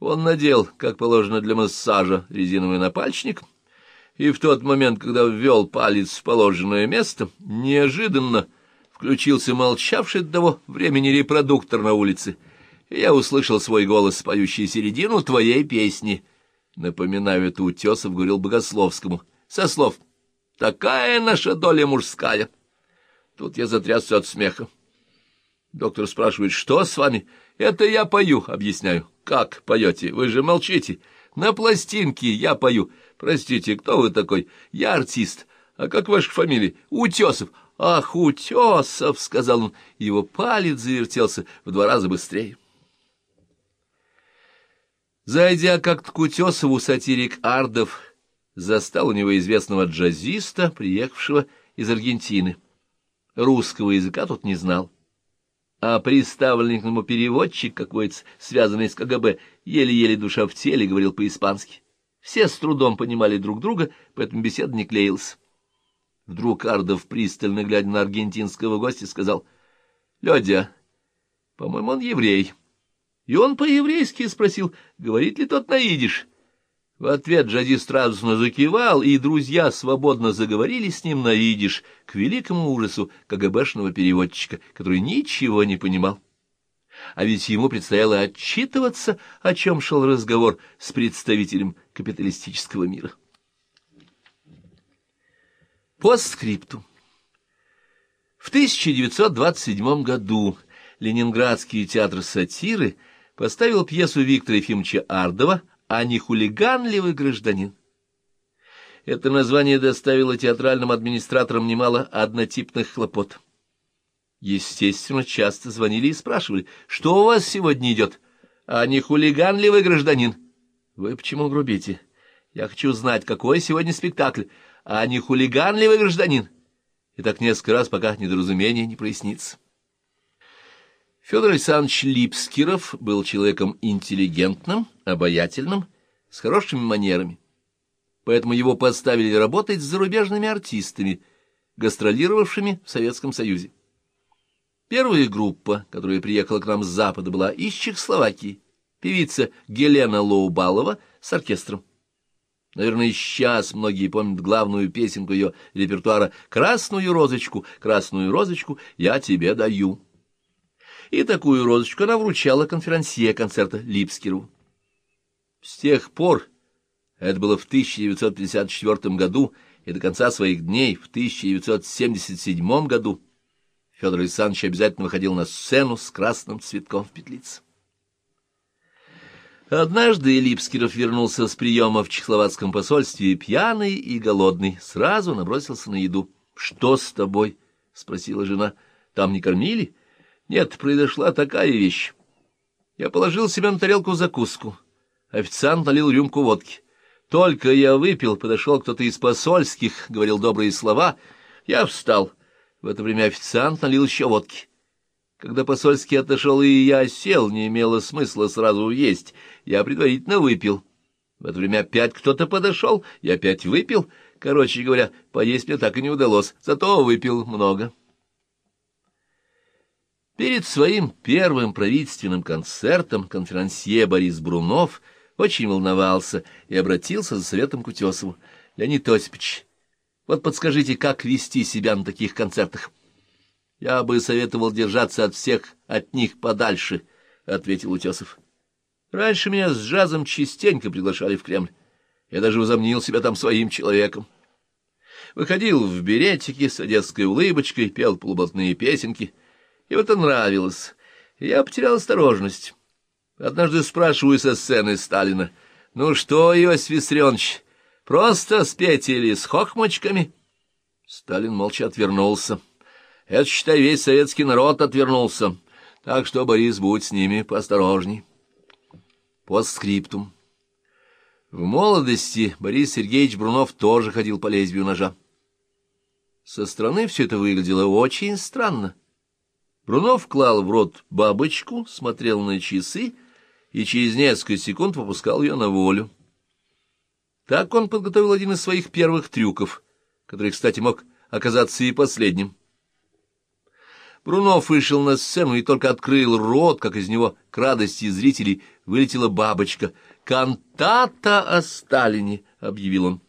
Он надел, как положено для массажа, резиновый напальчник, и в тот момент, когда ввел палец в положенное место, неожиданно включился молчавший до того времени репродуктор на улице, и я услышал свой голос, поющий середину твоей песни. Напоминаю, это Утесов говорил Богословскому, со слов «Такая наша доля мужская». Тут я затрясся от смеха. Доктор спрашивает, что с вами? Это я пою, объясняю. Как поете? Вы же молчите. На пластинке я пою. Простите, кто вы такой? Я артист. А как ваша фамилия? Утесов. Ах, Утесов, сказал он. Его палец завертелся в два раза быстрее. Зайдя как-то к Утесову, сатирик Ардов застал у него известного джазиста, приехавшего из Аргентины. Русского языка тут не знал а приставленный к нему переводчик какой-то, связанный с КГБ, еле-еле душа в теле, говорил по-испански. Все с трудом понимали друг друга, поэтому беседа не клеилась. Вдруг Ардов, пристально глядя на аргентинского гостя, сказал, — Лёдя, по-моему, он еврей. И он по-еврейски спросил, говорит ли тот на идиш. В ответ джазист радостно закивал, и друзья свободно заговорили с ним на идиш, к великому ужасу КГБшного переводчика, который ничего не понимал. А ведь ему предстояло отчитываться, о чем шел разговор с представителем капиталистического мира. Постскриптум. В 1927 году Ленинградский театр сатиры поставил пьесу Виктора Ефимовича Ардова а не хулиганливый гражданин. Это название доставило театральным администраторам немало однотипных хлопот. Естественно, часто звонили и спрашивали, что у вас сегодня идет, а не хулиганливый гражданин. Вы почему грубите? Я хочу знать, какой сегодня спектакль, а не хулиганливый гражданин. И так несколько раз, пока недоразумение не прояснится. Федор Александрович Липскиров был человеком интеллигентным, обаятельным, с хорошими манерами. Поэтому его поставили работать с зарубежными артистами, гастролировавшими в Советском Союзе. Первая группа, которая приехала к нам с Запада, была из Чехословакии, певица Гелена Лоубалова с оркестром. Наверное, сейчас многие помнят главную песенку ее репертуара «Красную розочку, красную розочку я тебе даю» и такую розочку она вручала конферансье концерта Липскиру. С тех пор, это было в 1954 году, и до конца своих дней, в 1977 году, Федор Александрович обязательно выходил на сцену с красным цветком в петлице. Однажды Липскиров вернулся с приема в чехословацком посольстве пьяный и голодный, сразу набросился на еду. — Что с тобой? — спросила жена. — Там не кормили? — нет, произошла такая вещь. Я положил себе на тарелку закуску. Официант налил рюмку водки. Только я выпил, подошел кто-то из посольских, говорил добрые слова. Я встал. В это время официант налил еще водки. Когда посольский отошел, и я сел, не имело смысла сразу есть. Я предварительно выпил. В это время опять кто-то подошел, я опять выпил. Короче говоря, поесть мне так и не удалось, зато выпил много. Перед своим первым правительственным концертом конферансье Борис Брунов очень волновался и обратился за советом к Утесову. — Леонид Осипович, вот подскажите, как вести себя на таких концертах? — Я бы советовал держаться от всех от них подальше, — ответил Утесов. — Раньше меня с джазом частенько приглашали в Кремль. Я даже возомнил себя там своим человеком. Выходил в беретике с одесской улыбочкой, пел полуботные песенки — им это нравилось. Я потерял осторожность. Однажды спрашиваю со сцены Сталина, «Ну что, Иосиф Виссарионович, просто спеть или с хохмочками?» Сталин молча отвернулся. «Это, считай, весь советский народ отвернулся. Так что, Борис, будь с ними поосторожней». Постскриптум. В молодости Борис Сергеевич Брунов тоже ходил по лезвию ножа. Со стороны все это выглядело очень странно. Брунов клал в рот бабочку, смотрел на часы и через несколько секунд выпускал ее на волю. Так он подготовил один из своих первых трюков, который, кстати, мог оказаться и последним. Брунов вышел на сцену и только открыл рот, как из него, к радости зрителей, вылетела бабочка. «Кантата о Сталине», — объявил он.